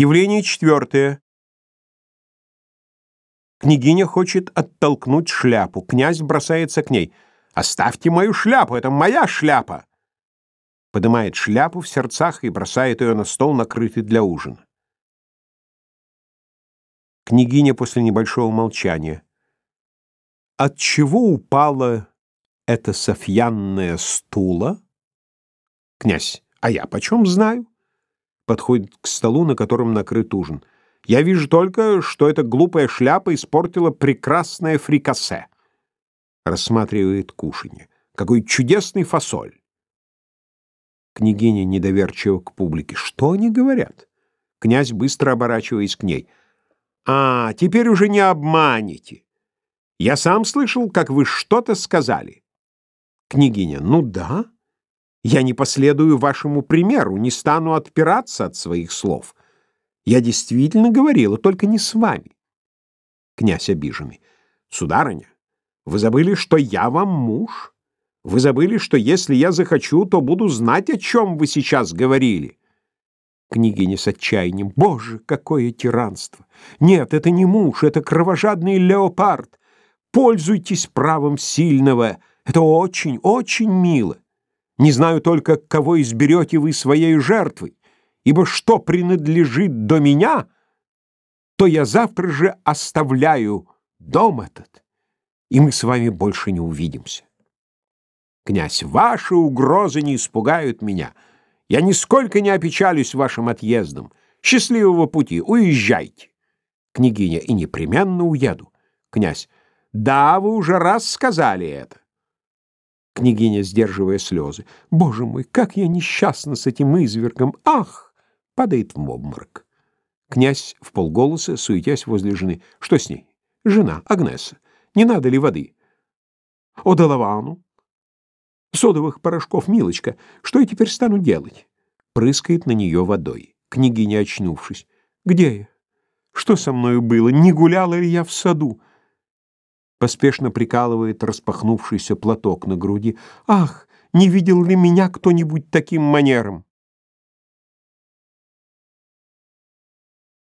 Явление четвертое. Княгиня хочет оттолкнуть шляпу. Князь бросается к ней. «Оставьте мою шляпу! Это моя шляпа!» Поднимает шляпу в сердцах и бросает ее на стол, накрытый для ужина. Княгиня после небольшого молчания. От чего упала эта софьянная стула? Князь. А я почем знаю? Подходит к столу, на котором накрыт ужин. Я вижу только, что эта глупая шляпа испортила прекрасное фрикасе. Рассматривает кушанье. Какой чудесный фасоль. Княгиня недоверчиво к публике. Что они говорят? Князь, быстро оборачиваясь к ней. А, теперь уже не обманете. Я сам слышал, как вы что-то сказали. Княгиня. Ну да. Я не последую вашему примеру, не стану отпираться от своих слов. Я действительно говорила, только не с вами. Князь обиженный. Сударыня, вы забыли, что я вам муж? Вы забыли, что если я захочу, то буду знать, о чем вы сейчас говорили. Княгиня с отчаянием. Боже, какое тиранство! Нет, это не муж, это кровожадный леопард. Пользуйтесь правом сильного. Это очень, очень мило. Не знаю только, кого изберете вы своей жертвой, ибо что принадлежит до меня, то я завтра же оставляю дом этот, и мы с вами больше не увидимся. Князь, ваши угрозы не испугают меня. Я нисколько не опечалюсь вашим отъездом. Счастливого пути, уезжайте. Княгиня, и непременно уеду. Князь, да, вы уже раз сказали это. Княгиня, сдерживая слезы. «Боже мой, как я несчастна с этим извергом! Ах!» Падает в обморок. Князь в полголоса, суетясь возле жены. «Что с ней?» «Жена, Агнеса. Не надо ли воды?» «О, Доловану!» «Содовых порошков, милочка. Что я теперь стану делать?» Прыскает на нее водой. Княгиня, очнувшись. «Где я? Что со мною было? Не гуляла ли я в саду?» Поспешно прикалывает распахнувшийся платок на груди. «Ах, не видел ли меня кто-нибудь таким манером?»